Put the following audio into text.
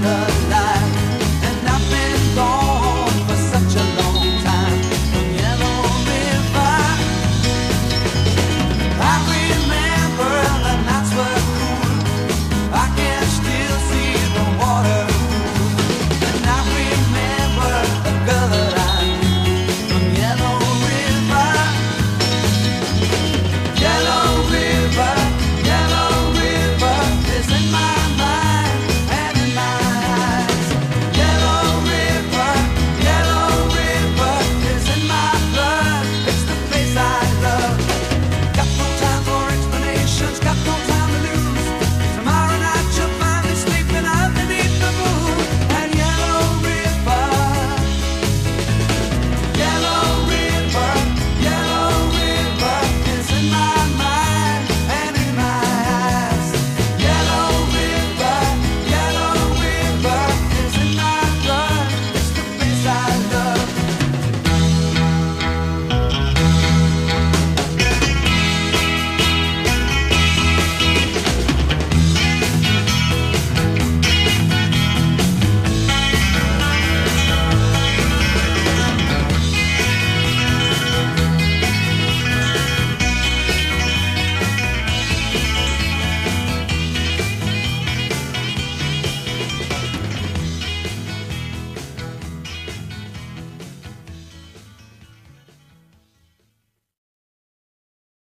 love.